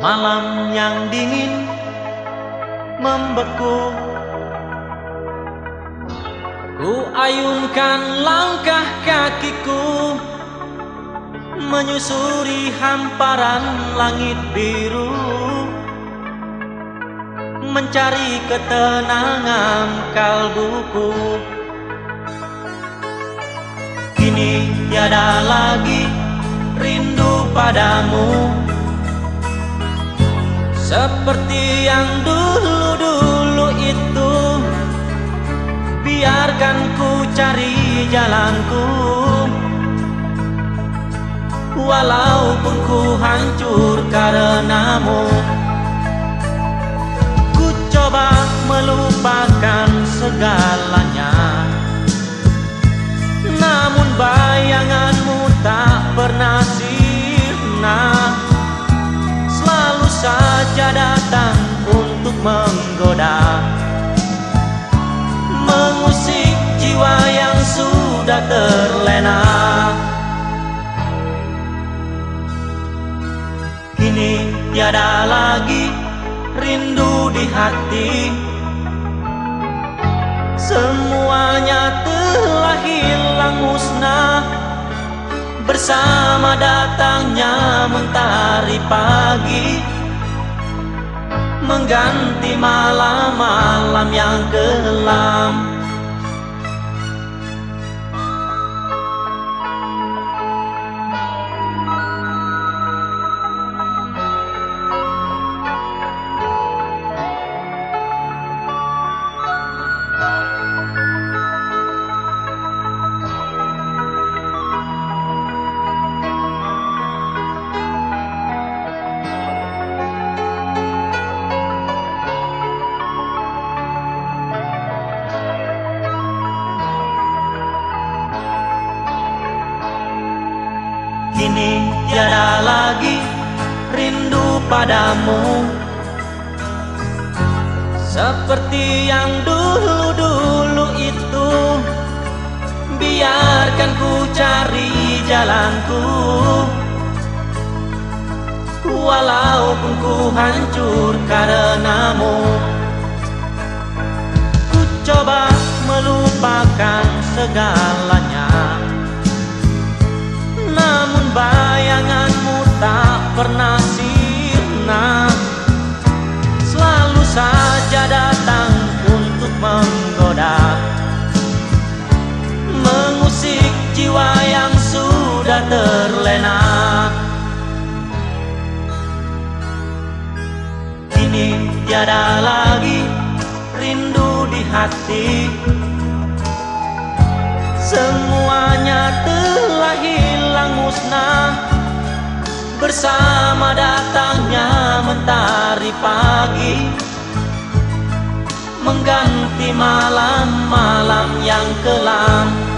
Malam yang dingin membeku. Ku ayunkan langkah kakiku Menyusuri hamparan langit biru Mencari ketenangan kalbuku. Kini tiada lagi rindu padamu seperti yang dulu-dulu itu. Biarkan ku cari jalanku. Walaupun ku hancur karenamu. Ku coba melupakan segalanya. Namun bayanganmu terlena. Kini tiada lagi rindu di hati. Semuanya telah hilang musnah. Bersama datangnya mentari pagi. Mengganti malam-malam yang kelam Kini tiada lagi rindu padamu. Seperti yang dulu-dulu itu Biarkan ku cari jalanku. Walaupun ku hancur karenamu Ku coba melupakan segalanya Kini tiada lagi rindu di hati. Semuanya telah hilang musnah. Bersama datangnya mentari pagi. Mengganti malam-malam yang kelam